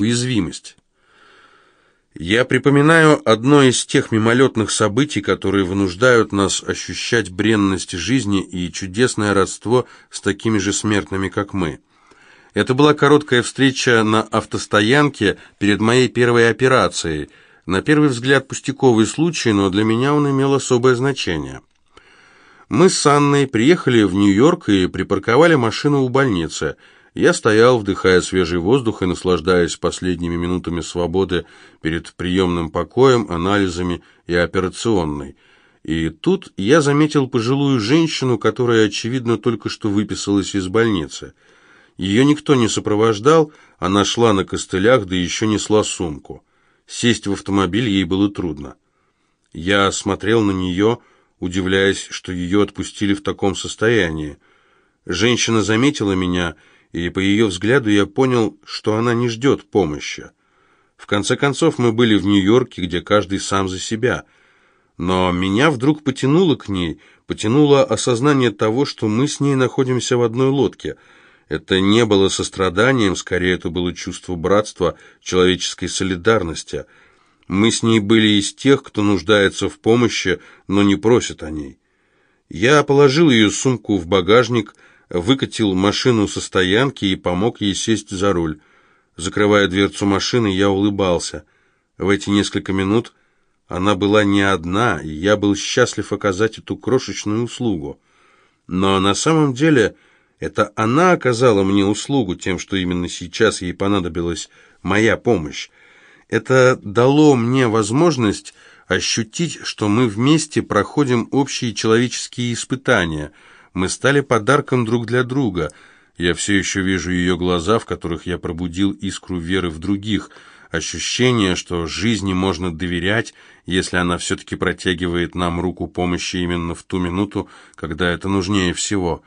Уязвимость. Я припоминаю одно из тех мимолетных событий, которые вынуждают нас ощущать бренность жизни и чудесное родство с такими же смертными, как мы. Это была короткая встреча на автостоянке перед моей первой операцией. На первый взгляд пустяковый случай, но для меня он имел особое значение. Мы с Анной приехали в Нью-Йорк и припарковали машину у больницы – я стоял, вдыхая свежий воздух и наслаждаясь последними минутами свободы перед приемным покоем, анализами и операционной. И тут я заметил пожилую женщину, которая, очевидно, только что выписалась из больницы. Ее никто не сопровождал, она шла на костылях, да еще несла сумку. Сесть в автомобиль ей было трудно. Я смотрел на нее, удивляясь, что ее отпустили в таком состоянии. Женщина заметила меня и по ее взгляду я понял, что она не ждет помощи. В конце концов, мы были в Нью-Йорке, где каждый сам за себя. Но меня вдруг потянуло к ней, потянуло осознание того, что мы с ней находимся в одной лодке. Это не было состраданием, скорее это было чувство братства, человеческой солидарности. Мы с ней были из тех, кто нуждается в помощи, но не просит о ней. Я положил ее сумку в багажник, выкатил машину со стоянки и помог ей сесть за руль. Закрывая дверцу машины, я улыбался. В эти несколько минут она была не одна, и я был счастлив оказать эту крошечную услугу. Но на самом деле это она оказала мне услугу тем, что именно сейчас ей понадобилась моя помощь. Это дало мне возможность ощутить, что мы вместе проходим общие человеческие испытания – мы стали подарком друг для друга. Я все еще вижу ее глаза, в которых я пробудил искру веры в других, ощущение, что жизни можно доверять, если она все-таки протягивает нам руку помощи именно в ту минуту, когда это нужнее всего.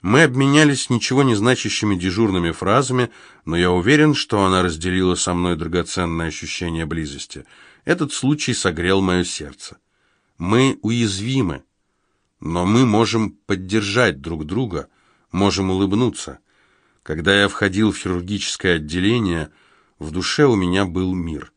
Мы обменялись ничего не значащими дежурными фразами, но я уверен, что она разделила со мной драгоценное ощущение близости. Этот случай согрел мое сердце. Мы уязвимы. Но мы можем поддержать друг друга, можем улыбнуться. Когда я входил в хирургическое отделение, в душе у меня был мир.